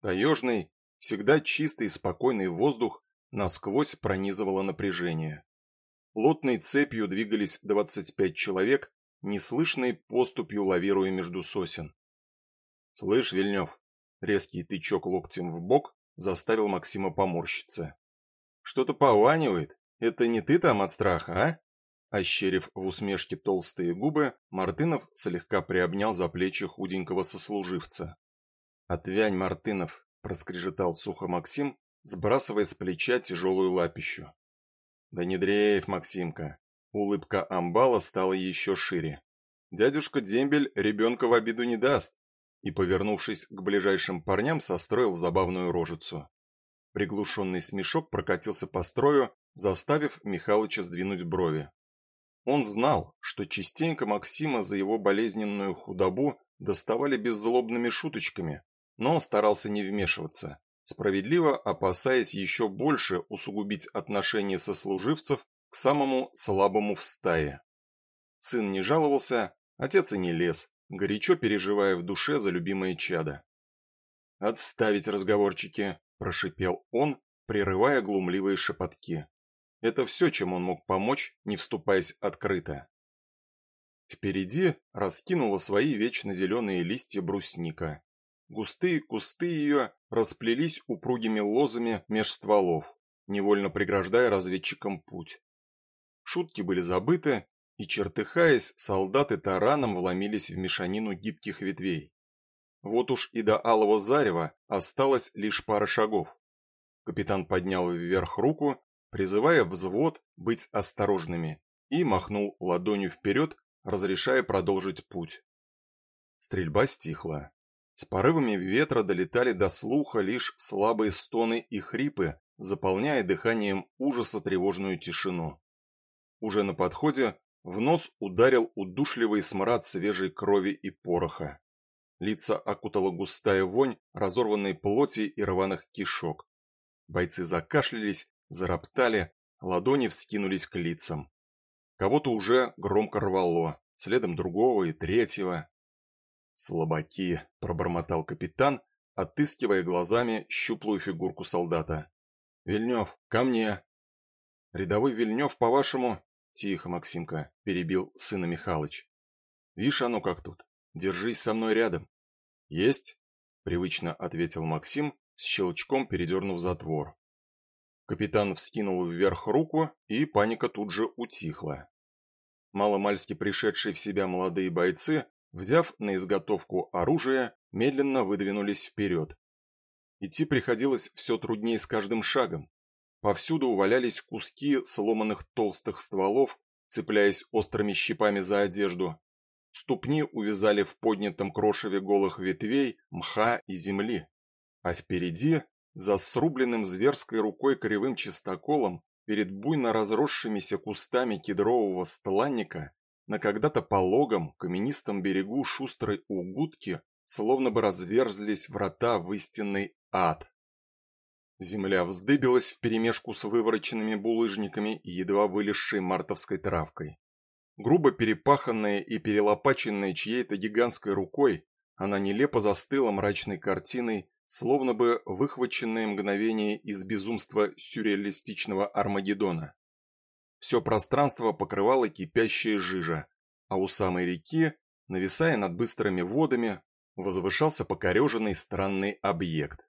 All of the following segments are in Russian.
Таежный, всегда чистый и спокойный воздух насквозь пронизывало напряжение. Плотной цепью двигались 25 человек, неслышной поступью лавируя между сосен. «Слышь, Вильнев!» Резкий тычок локтем в бок заставил Максима поморщиться. «Что-то пованивает. Это не ты там от страха, а?» Ощерив в усмешке толстые губы, Мартынов слегка приобнял за плечи худенького сослуживца. «Отвянь, Мартынов!» – проскрежетал сухо Максим, сбрасывая с плеча тяжелую лапищу. «Да не дрейф, Максимка!» Улыбка амбала стала еще шире. «Дядюшка Дембель ребенка в обиду не даст!» И, повернувшись к ближайшим парням, состроил забавную рожицу. Приглушенный смешок прокатился по строю, заставив Михалыча сдвинуть брови. Он знал, что частенько Максима за его болезненную худобу доставали беззлобными шуточками, но старался не вмешиваться, справедливо опасаясь еще больше усугубить отношения сослуживцев к самому слабому в стае. Сын не жаловался, отец и не лез, горячо переживая в душе за любимое чадо. «Отставить разговорчики!» – прошипел он, прерывая глумливые шепотки. Это все, чем он мог помочь, не вступаясь открыто. Впереди раскинула свои вечно зеленые листья брусника. Густые кусты ее расплелись упругими лозами меж стволов, невольно преграждая разведчикам путь. Шутки были забыты, и, чертыхаясь, солдаты тараном вломились в мешанину гибких ветвей. Вот уж и до алого зарева осталось лишь пара шагов. Капитан поднял вверх руку призывая взвод быть осторожными, и махнул ладонью вперед, разрешая продолжить путь. Стрельба стихла. С порывами ветра долетали до слуха лишь слабые стоны и хрипы, заполняя дыханием ужаса тревожную тишину. Уже на подходе в нос ударил удушливый смрад свежей крови и пороха. Лица окутала густая вонь разорванной плоти и рваных кишок. Бойцы закашлялись, зароптали, ладони вскинулись к лицам. Кого-то уже громко рвало, следом другого и третьего. «Слабаки!» – пробормотал капитан, отыскивая глазами щуплую фигурку солдата. «Вильнев, ко мне!» «Рядовой Вильнев, по-вашему...» «Тихо, Максимка», – перебил сына Михалыч. «Вишь оно как тут. Держись со мной рядом». «Есть?» – привычно ответил Максим, с щелчком передернув затвор. Капитан вскинул вверх руку, и паника тут же утихла. Маломальски пришедшие в себя молодые бойцы, взяв на изготовку оружие, медленно выдвинулись вперед. Идти приходилось все труднее с каждым шагом. Повсюду увалялись куски сломанных толстых стволов, цепляясь острыми щипами за одежду. Ступни увязали в поднятом крошеве голых ветвей, мха и земли. А впереди за срубленным зверской рукой кривым чистоколом перед буйно разросшимися кустами кедрового стланника на когда-то пологом каменистом берегу шустрой угудки словно бы разверзлись врата в истинный ад. Земля вздыбилась вперемешку с вывороченными булыжниками и едва вылезшей мартовской травкой. Грубо перепаханная и перелопаченная чьей-то гигантской рукой, она нелепо застыла мрачной картиной словно бы выхваченное мгновение из безумства сюрреалистичного Армагеддона. Все пространство покрывало кипящая жижа, а у самой реки, нависая над быстрыми водами, возвышался покореженный странный объект.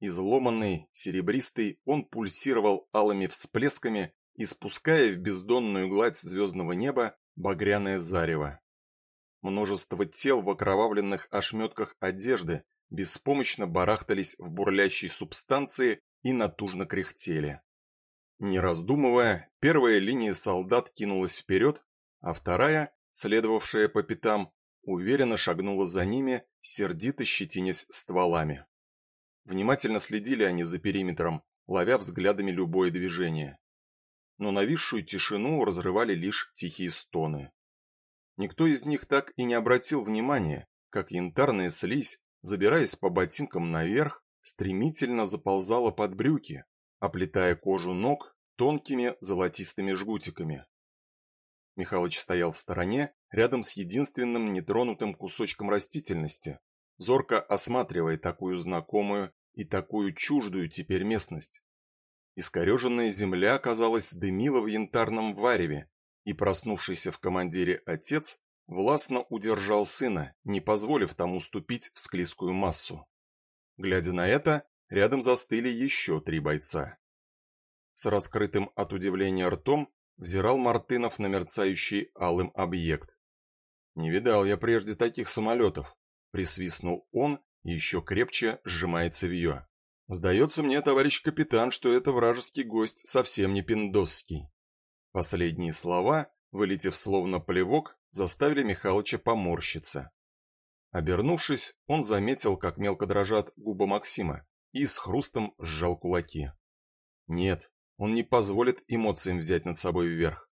Изломанный, серебристый, он пульсировал алыми всплесками, испуская в бездонную гладь звездного неба багряное зарево. Множество тел в окровавленных ошметках одежды беспомощно барахтались в бурлящей субстанции и натужно кряхтели. Не раздумывая, первая линия солдат кинулась вперед, а вторая, следовавшая по пятам, уверенно шагнула за ними, сердито щетинясь стволами. Внимательно следили они за периметром, ловя взглядами любое движение. Но нависшую тишину разрывали лишь тихие стоны. Никто из них так и не обратил внимания, как янтарная слизь забираясь по ботинкам наверх, стремительно заползала под брюки, оплетая кожу ног тонкими золотистыми жгутиками. Михалыч стоял в стороне, рядом с единственным нетронутым кусочком растительности, зорко осматривая такую знакомую и такую чуждую теперь местность. Искореженная земля, казалось, дымила в янтарном вареве, и проснувшийся в командире отец властно удержал сына, не позволив тому ступить в склизкую массу. Глядя на это, рядом застыли еще три бойца. С раскрытым от удивления ртом взирал Мартынов на мерцающий алым объект. «Не видал я прежде таких самолетов», — присвистнул он, еще крепче сжимая цевье. Сдается мне, товарищ капитан, что это вражеский гость совсем не пиндосский. Последние слова, вылетев словно плевок, заставили Михалыча поморщиться. Обернувшись, он заметил, как мелко дрожат губы Максима, и с хрустом сжал кулаки. Нет, он не позволит эмоциям взять над собой вверх.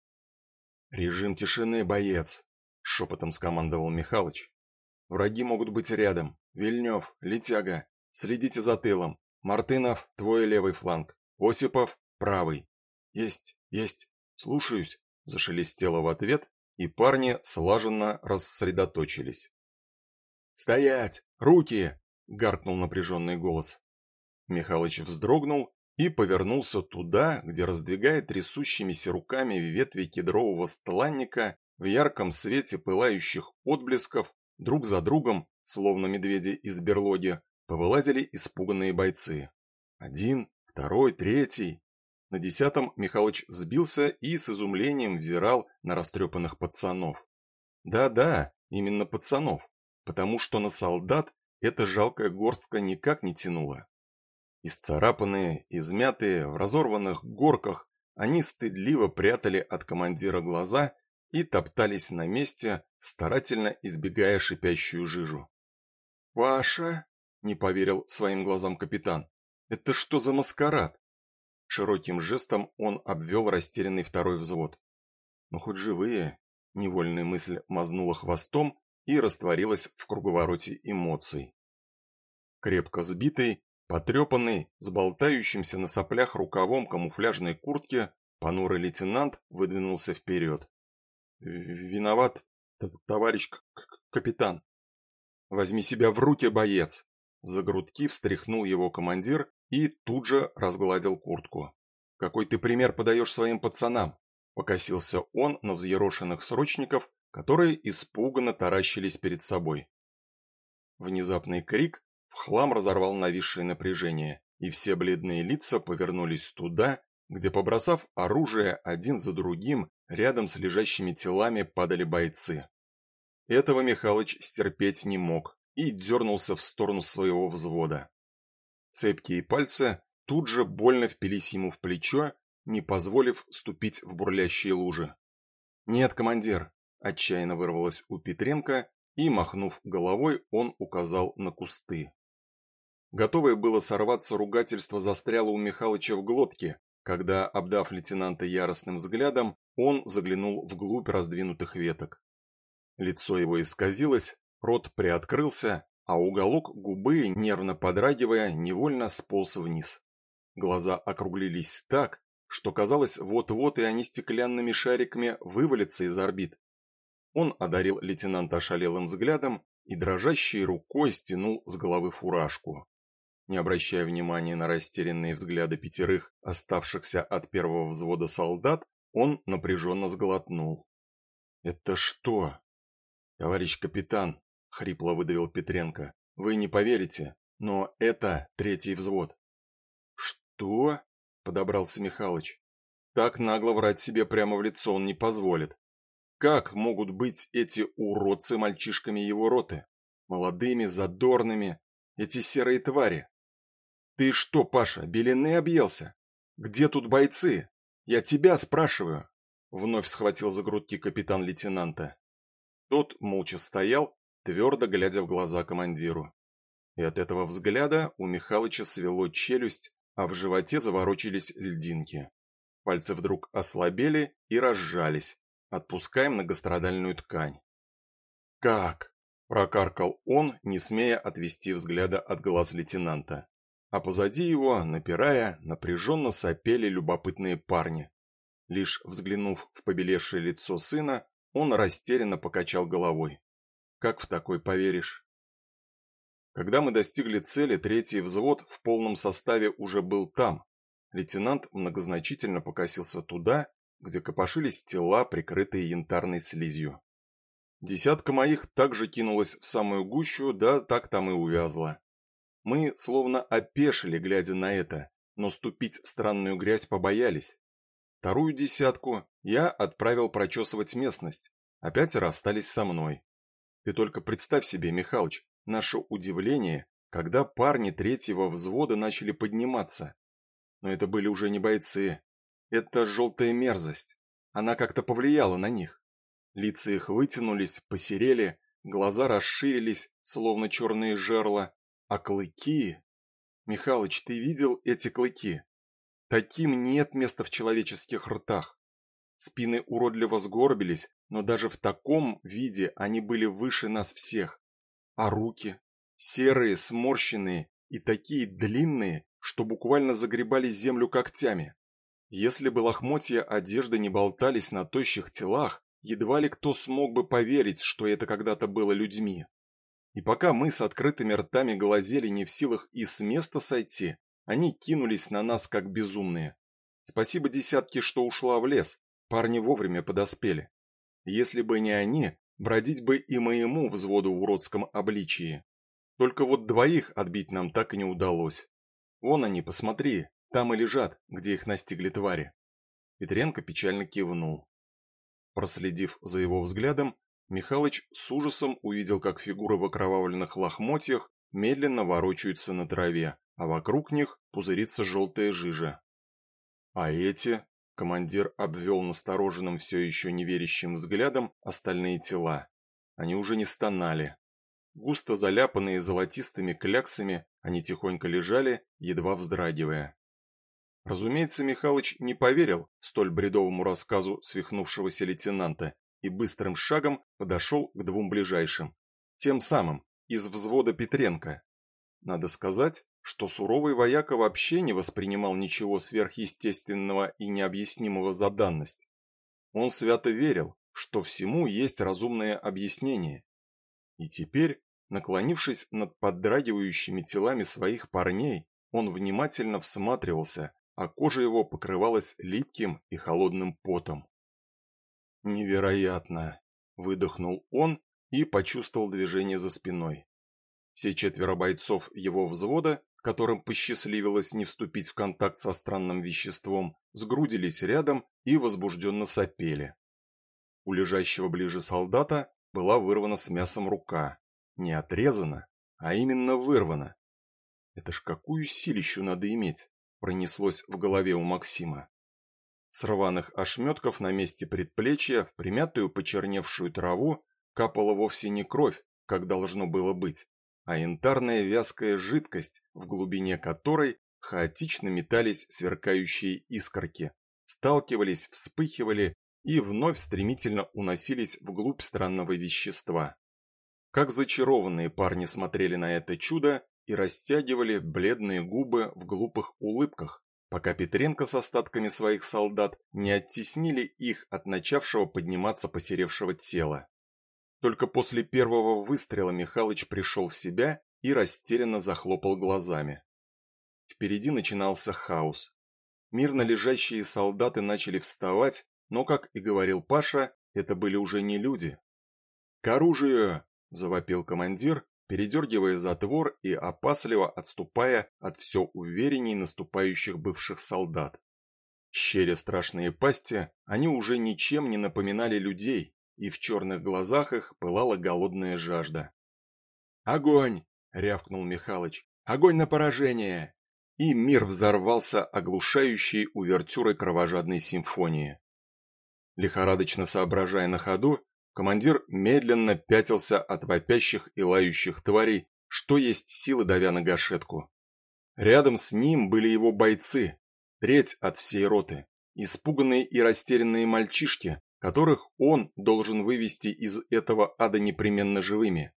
«Режим тишины, боец!» — шепотом скомандовал Михалыч. «Враги могут быть рядом. Вильнев, Летяга, следите за тылом. Мартынов, твой левый фланг. Осипов, правый. Есть, есть. Слушаюсь, зашелестело в ответ, и парни слаженно рассредоточились. Стоять! Руки! гаркнул напряженный голос. Михалыч вздрогнул и повернулся туда, где раздвигая трясущимися руками ветви кедрового стланника в ярком свете пылающих отблесков друг за другом, словно медведи из берлоги, повылазили испуганные бойцы. Один, второй, третий. На десятом Михалыч сбился и с изумлением взирал на растрепанных пацанов. Да-да, именно пацанов, потому что на солдат эта жалкая горстка никак не тянула. Исцарапанные, измятые, в разорванных горках, они стыдливо прятали от командира глаза и топтались на месте, старательно избегая шипящую жижу. «Паша!» не поверил своим глазам капитан. Это что за маскарад? Широким жестом он обвел растерянный второй взвод. Ну хоть живые, невольная мысль мазнула хвостом и растворилась в круговороте эмоций. Крепко сбитый, потрепанный, с болтающимся на соплях рукавом камуфляжной куртки, понурый лейтенант выдвинулся вперед. «Виноват, товарищ капитан. Возьми себя в руки, боец. За грудки встряхнул его командир и тут же разгладил куртку. «Какой ты пример подаешь своим пацанам?» Покосился он на взъерошенных срочников, которые испуганно таращились перед собой. Внезапный крик в хлам разорвал нависшее напряжение, и все бледные лица повернулись туда, где, побросав оружие один за другим, рядом с лежащими телами падали бойцы. Этого Михалыч стерпеть не мог и дернулся в сторону своего взвода. Цепкие пальцы тут же больно впились ему в плечо, не позволив ступить в бурлящие лужи. «Нет, командир!» – отчаянно вырвалось у Петренко, и, махнув головой, он указал на кусты. Готовое было сорваться ругательство застряло у Михалыча в глотке, когда, обдав лейтенанта яростным взглядом, он заглянул вглубь раздвинутых веток. Лицо его исказилось, Рот приоткрылся, а уголок губы, нервно подрагивая, невольно сполз вниз. Глаза округлились так, что казалось, вот-вот и они стеклянными шариками вывалятся из орбит. Он одарил лейтенанта ошалелым взглядом и дрожащей рукой стянул с головы фуражку. Не обращая внимания на растерянные взгляды пятерых, оставшихся от первого взвода солдат, он напряженно сглотнул. «Это что?» «Товарищ капитан, хрипло выдавил Петренко. Вы не поверите, но это третий взвод. Что? подобрался Михалыч. Так нагло врать себе прямо в лицо он не позволит. Как могут быть эти уродцы мальчишками его роты? Молодыми, задорными, эти серые твари. Ты что, Паша, белины объелся? Где тут бойцы? Я тебя спрашиваю. Вновь схватил за грудки капитан лейтенанта. Тот молча стоял, твердо глядя в глаза командиру. И от этого взгляда у Михалыча свело челюсть, а в животе заворочились льдинки. Пальцы вдруг ослабели и разжались, отпуская многострадальную ткань. «Как?» – прокаркал он, не смея отвести взгляда от глаз лейтенанта. А позади его, напирая, напряженно сопели любопытные парни. Лишь взглянув в побелевшее лицо сына, он растерянно покачал головой. Как в такой поверишь? Когда мы достигли цели, третий взвод в полном составе уже был там. Лейтенант многозначительно покосился туда, где копошились тела, прикрытые янтарной слизью. Десятка моих также кинулась в самую гущу, да так там и увязла. Мы словно опешили, глядя на это, но ступить в странную грязь побоялись. Вторую десятку я отправил прочесывать местность, опять расстались со мной. Ты только представь себе, Михалыч, наше удивление, когда парни третьего взвода начали подниматься. Но это были уже не бойцы. Это желтая мерзость. Она как-то повлияла на них. Лица их вытянулись, посерели, глаза расширились, словно черные жерла, а клыки... Михалыч, ты видел эти клыки? Таким нет места в человеческих ртах. Спины уродливо сгорбились, но даже в таком виде они были выше нас всех. А руки? Серые, сморщенные и такие длинные, что буквально загребали землю когтями. Если бы лохмотья одежды не болтались на тощих телах, едва ли кто смог бы поверить, что это когда-то было людьми. И пока мы с открытыми ртами глазели не в силах и с места сойти, они кинулись на нас как безумные. Спасибо десятке, что ушла в лес, парни вовремя подоспели. Если бы не они, бродить бы и моему взводу в уродском обличии. Только вот двоих отбить нам так и не удалось. Вон они, посмотри, там и лежат, где их настигли твари. Петренко печально кивнул. Проследив за его взглядом, Михалыч с ужасом увидел, как фигуры в окровавленных лохмотьях медленно ворочаются на траве, а вокруг них пузырится желтая жижа. А эти, командир обвел настороженным все еще неверящим взглядом остальные тела. Они уже не стонали. Густо заляпанные золотистыми кляксами, они тихонько лежали, едва вздрагивая. Разумеется, Михалыч не поверил столь бредовому рассказу свихнувшегося лейтенанта и быстрым шагом подошел к двум ближайшим, тем самым, из взвода Петренко. Надо сказать, что суровый вояка вообще не воспринимал ничего сверхъестественного и необъяснимого за данность. Он свято верил, что всему есть разумное объяснение. И теперь, наклонившись над поддрагивающими телами своих парней, он внимательно всматривался а кожа его покрывалась липким и холодным потом. «Невероятно!» – выдохнул он и почувствовал движение за спиной. Все четверо бойцов его взвода, которым посчастливилось не вступить в контакт со странным веществом, сгрудились рядом и возбужденно сопели. У лежащего ближе солдата была вырвана с мясом рука. Не отрезана, а именно вырвана. Это ж какую силищу надо иметь, пронеслось в голове у Максима. С рваных ошметков на месте предплечья в примятую почерневшую траву капала вовсе не кровь, как должно было быть, а янтарная вязкая жидкость, в глубине которой хаотично метались сверкающие искорки, сталкивались, вспыхивали и вновь стремительно уносились вглубь странного вещества. Как зачарованные парни смотрели на это чудо, и растягивали бледные губы в глупых улыбках, пока Петренко с остатками своих солдат не оттеснили их от начавшего подниматься посеревшего тела. Только после первого выстрела Михалыч пришел в себя и растерянно захлопал глазами. Впереди начинался хаос. Мирно лежащие солдаты начали вставать, но, как и говорил Паша, это были уже не люди. «К оружию!» – завопил командир, передергивая затвор и опасливо отступая от все уверенней наступающих бывших солдат. Щеря страшные пасти, они уже ничем не напоминали людей, и в черных глазах их пылала голодная жажда. «Огонь!» — рявкнул Михалыч. «Огонь на поражение!» И мир взорвался оглушающей увертюрой кровожадной симфонии. Лихорадочно соображая на ходу, Командир медленно пятился от вопящих и лающих тварей, что есть силы давя на гашетку. Рядом с ним были его бойцы, треть от всей роты, испуганные и растерянные мальчишки, которых он должен вывести из этого ада непременно живыми.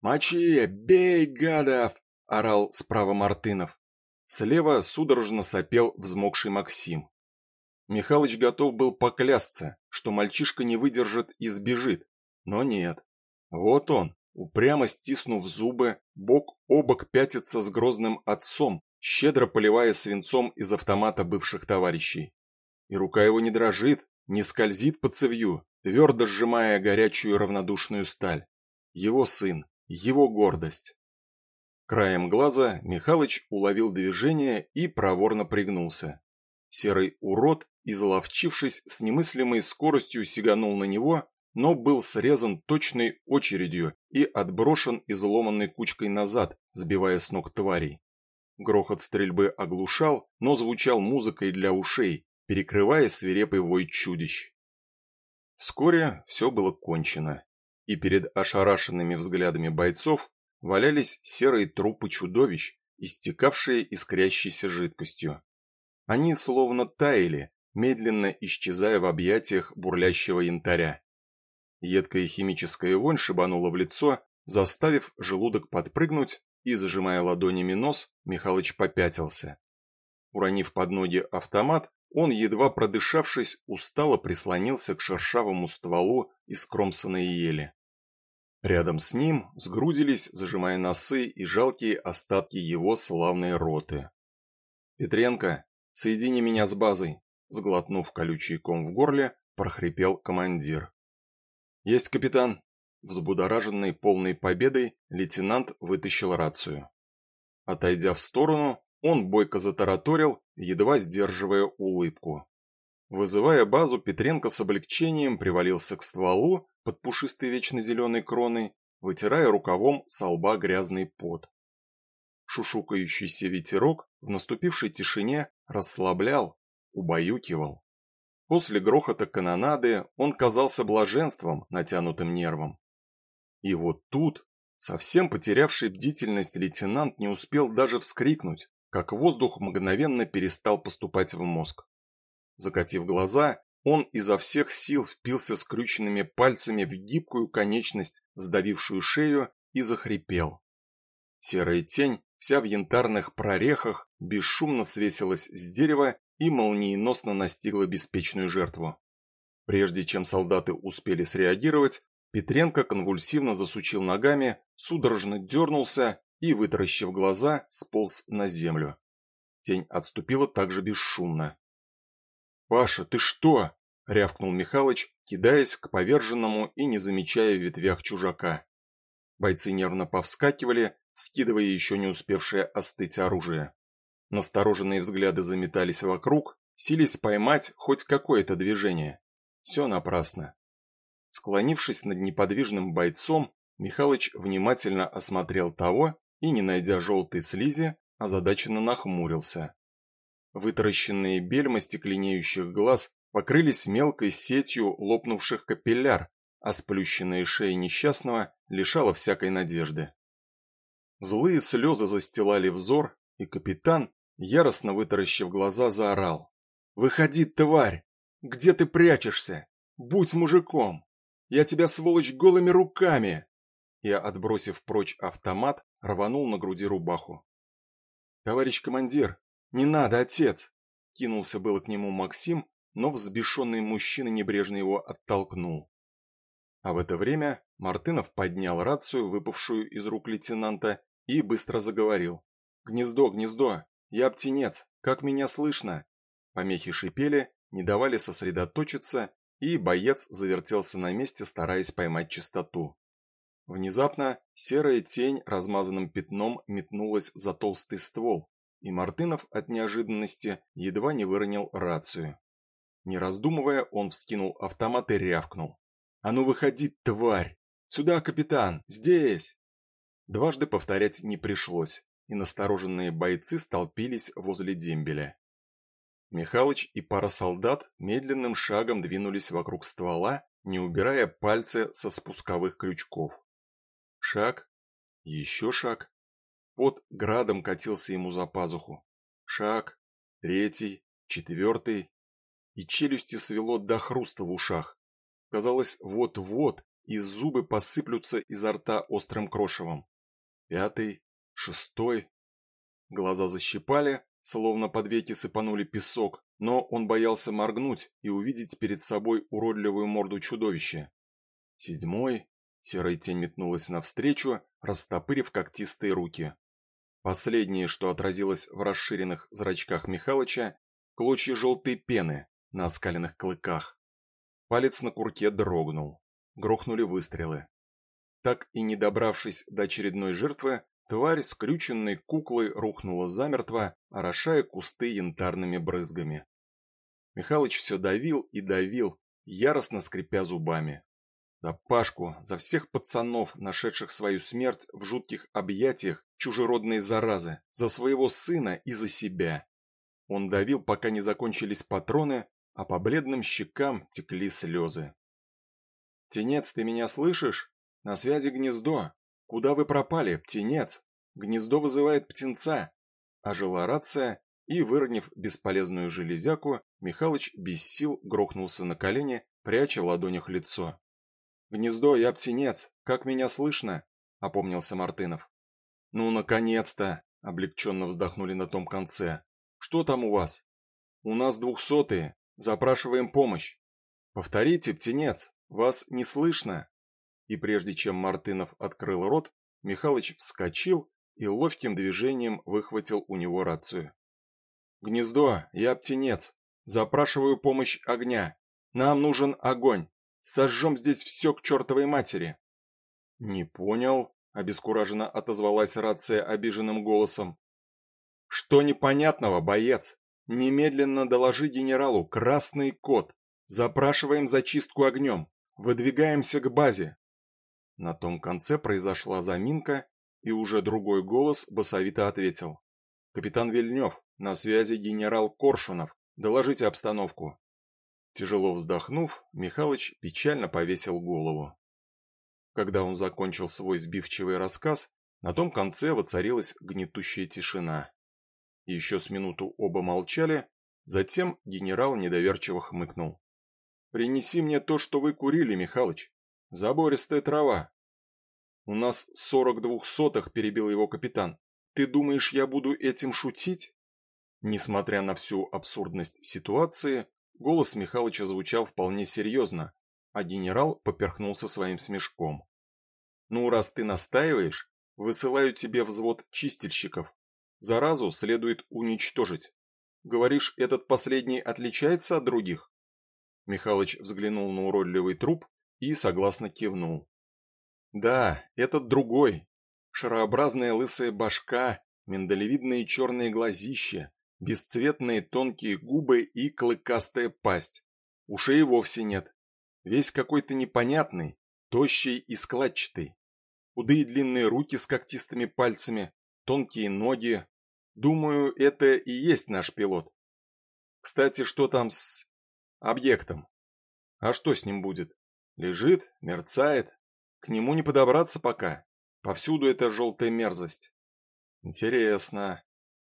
«Мочи! Бей, гадов!» – орал справа Мартынов. Слева судорожно сопел взмокший Максим. Михалыч готов был поклясться, что мальчишка не выдержит и сбежит. Но нет. Вот он, упрямо стиснув зубы, бок о бок пятится с грозным отцом, щедро поливая свинцом из автомата бывших товарищей. И рука его не дрожит, не скользит по цевью, твердо сжимая горячую равнодушную сталь. Его сын, его гордость. Краем глаза Михалыч уловил движение и проворно пригнулся. Серый урод, изловчившись с немыслимой скоростью, сиганул на него, но был срезан точной очередью и отброшен изломанной кучкой назад, сбивая с ног тварей. Грохот стрельбы оглушал, но звучал музыкой для ушей, перекрывая свирепый вой чудищ. Вскоре все было кончено, и перед ошарашенными взглядами бойцов валялись серые трупы чудовищ, истекавшие искрящейся жидкостью. Они словно таяли, медленно исчезая в объятиях бурлящего янтаря. Едкая химическая вонь шибанула в лицо, заставив желудок подпрыгнуть, и, зажимая ладонями нос, Михалыч попятился. Уронив под ноги автомат, он, едва продышавшись, устало прислонился к шершавому стволу из кромсанной ели. Рядом с ним сгрудились, зажимая носы и жалкие остатки его славной роты. «Петренко, соедини меня с базой», — сглотнув колючий ком в горле, прохрипел командир. «Есть капитан», Взбудораженный полной победой, лейтенант вытащил рацию. Отойдя в сторону, он бойко затараторил, едва сдерживая улыбку. Вызывая базу, Петренко с облегчением привалился к стволу под пушистой вечно зеленой кроной, вытирая рукавом со лба грязный пот. Шушукающийся ветерок в наступившей тишине расслаблял, убаюкивал. После грохота канонады он казался блаженством, натянутым нервом. И вот тут, совсем потерявший бдительность лейтенант не успел даже вскрикнуть, как воздух мгновенно перестал поступать в мозг. Закатив глаза, он изо всех сил впился скрюченными пальцами в гибкую конечность, сдавившую шею, и захрипел. Серая тень, вся в янтарных прорехах, бесшумно свесилась с дерева и молниеносно настигла беспечную жертву. Прежде чем солдаты успели среагировать, Петренко конвульсивно засучил ногами, судорожно дернулся и, вытаращив глаза, сполз на землю. Тень отступила также бесшумно. «Паша, ты что?» — рявкнул Михалыч, кидаясь к поверженному и не замечая в ветвях чужака. Бойцы нервно повскакивали, скидывая еще не успевшее остыть оружие. Настороженные взгляды заметались вокруг, сились поймать хоть какое-то движение. Все напрасно. Склонившись над неподвижным бойцом, Михалыч внимательно осмотрел того и, не найдя желтой слизи, озадаченно нахмурился. Вытаращенные бельма стекленеющих глаз покрылись мелкой сетью лопнувших капилляр, а сплющенная шея несчастного лишала всякой надежды. Злые слезы застилали взор, и капитан, яростно вытаращив глаза, заорал. «Выходи, тварь! Где ты прячешься? Будь мужиком!» Я тебя, сволочь, голыми руками!» Я, отбросив прочь автомат, рванул на груди рубаху. «Товарищ командир, не надо, отец!» Кинулся было к нему Максим, но взбешенный мужчина небрежно его оттолкнул. А в это время Мартынов поднял рацию, выпавшую из рук лейтенанта, и быстро заговорил. «Гнездо, гнездо! Я птенец! Как меня слышно?» Помехи шипели, не давали сосредоточиться, и боец завертелся на месте, стараясь поймать чистоту. Внезапно серая тень размазанным пятном метнулась за толстый ствол, и Мартынов от неожиданности едва не выронил рацию. Не раздумывая, он вскинул автомат и рявкнул. «А ну выходи, тварь! Сюда, капитан! Здесь!» Дважды повторять не пришлось, и настороженные бойцы столпились возле дембеля. Михалыч и пара солдат медленным шагом двинулись вокруг ствола, не убирая пальцы со спусковых крючков. Шаг, еще шаг. Под градом катился ему за пазуху. Шаг, третий, четвертый. И челюсти свело до хруста в ушах. Казалось, вот-вот и зубы посыплются изо рта острым крошевом. Пятый, шестой. Глаза защипали, словно под веки сыпанули песок, но он боялся моргнуть и увидеть перед собой уродливую морду чудовища. Седьмой, Серая тень метнулась навстречу, растопырив когтистые руки. Последнее, что отразилось в расширенных зрачках Михалыча, клочья желтой пены на оскаленных клыках. Палец на курке дрогнул. Грохнули выстрелы. Так и не добравшись до очередной жертвы, тварь скрюченной куклой рухнула замертво, орошая кусты янтарными брызгами. Михалыч все давил и давил, яростно скрипя зубами. За Пашку, за всех пацанов, нашедших свою смерть в жутких объятиях чужеродной заразы, за своего сына и за себя. Он давил, пока не закончились патроны, а по бледным щекам текли слезы. «Птенец, ты меня слышишь? На связи гнездо. Куда вы пропали, птенец? Гнездо вызывает птенца!» Ожила рация, и, выронив бесполезную железяку, Михалыч без сил грохнулся на колени, пряча в ладонях лицо. «Гнездо, я птенец, как меня слышно?» — опомнился Мартынов. «Ну, наконец-то!» — облегченно вздохнули на том конце. «Что там у вас?» «У нас двухсотые. Запрашиваем помощь». «Повторите, птенец, вас не слышно?» И прежде чем Мартынов открыл рот, Михалыч вскочил и ловким движением выхватил у него рацию. «Гнездо, я птенец. Запрашиваю помощь огня. Нам нужен огонь. Сожжем здесь все к чертовой матери». «Не понял», — обескураженно отозвалась рация обиженным голосом. «Что непонятного, боец? Немедленно доложи генералу красный код. Запрашиваем зачистку огнем. Выдвигаемся к базе». На том конце произошла заминка, и уже другой голос басовито ответил. «Капитан Вильнев, на связи генерал Коршунов. Доложите обстановку». Тяжело вздохнув, Михалыч печально повесил голову. Когда он закончил свой сбивчивый рассказ, на том конце воцарилась гнетущая тишина. Еще с минуту оба молчали, затем генерал недоверчиво хмыкнул. «Принеси мне то, что вы курили, Михалыч. Забористая трава». «У нас сорок двух сотых», — перебил его капитан. «Ты думаешь, я буду этим шутить?» Несмотря на всю абсурдность ситуации, Голос Михалыча звучал вполне серьезно, а генерал поперхнулся своим смешком. «Ну, раз ты настаиваешь, высылаю тебе взвод чистильщиков. Заразу следует уничтожить. Говоришь, этот последний отличается от других?» Михалыч взглянул на уродливый труп и согласно кивнул. «Да, этот другой. Шарообразная лысая башка, миндалевидные черные глазища, бесцветные тонкие губы и клыкастая пасть. Ушей вовсе нет. Весь какой-то непонятный, тощий и складчатый. Худые длинные руки с когтистыми пальцами, тонкие ноги. Думаю, это и есть наш пилот. Кстати, что там с объектом? А что с ним будет? Лежит, мерцает. К нему не подобраться пока. Повсюду эта желтая мерзость. Интересно.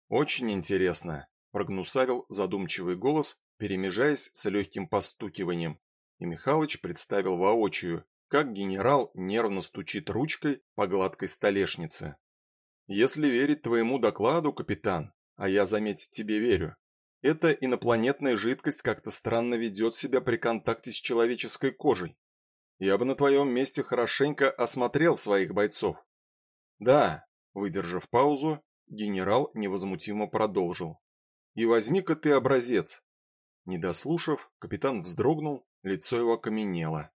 «Очень интересно», — прогнусавил задумчивый голос, перемежаясь с легким постукиванием, и Михалыч представил воочию, как генерал нервно стучит ручкой по гладкой столешнице. «Если верить твоему докладу, капитан, а я, заметить тебе, верю, эта инопланетная жидкость как-то странно ведет себя при контакте с человеческой кожей. Я бы на твоем месте хорошенько осмотрел своих бойцов. Да, выдержав паузу, Генерал невозмутимо продолжил. «И возьми-ка ты образец». Не дослушав, капитан вздрогнул, лицо его окаменело.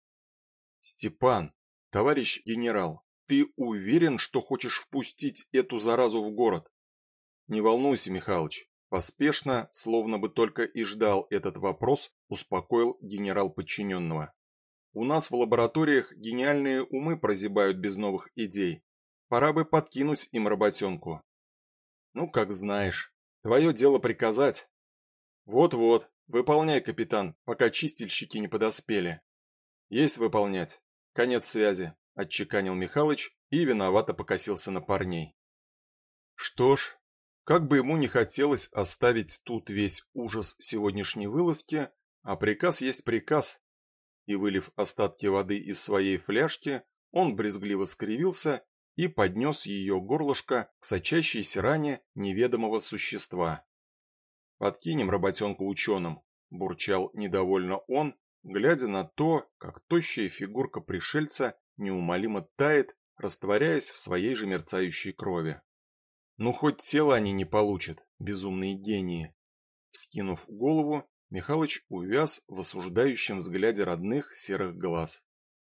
«Степан, товарищ генерал, ты уверен, что хочешь впустить эту заразу в город?» «Не волнуйся, Михалыч», поспешно, словно бы только и ждал этот вопрос, успокоил генерал подчиненного. «У нас в лабораториях гениальные умы прозябают без новых идей. Пора бы подкинуть им работенку. Ну, как знаешь. Твое дело приказать. Вот-вот, выполняй, капитан, пока чистильщики не подоспели. Есть выполнять. Конец связи, отчеканил Михалыч и виновато покосился на парней. Что ж, как бы ему не хотелось оставить тут весь ужас сегодняшней вылазки, а приказ есть приказ. И вылив остатки воды из своей фляжки, он брезгливо скривился и поднес ее горлышко к сочащейся ране неведомого существа. «Подкинем работенку ученым», – бурчал недовольно он, глядя на то, как тощая фигурка пришельца неумолимо тает, растворяясь в своей же мерцающей крови. Ну хоть тело они не получат, безумные гении. Вскинув голову, Михалыч увяз в осуждающем взгляде родных серых глаз.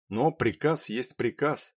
Но приказ есть приказ.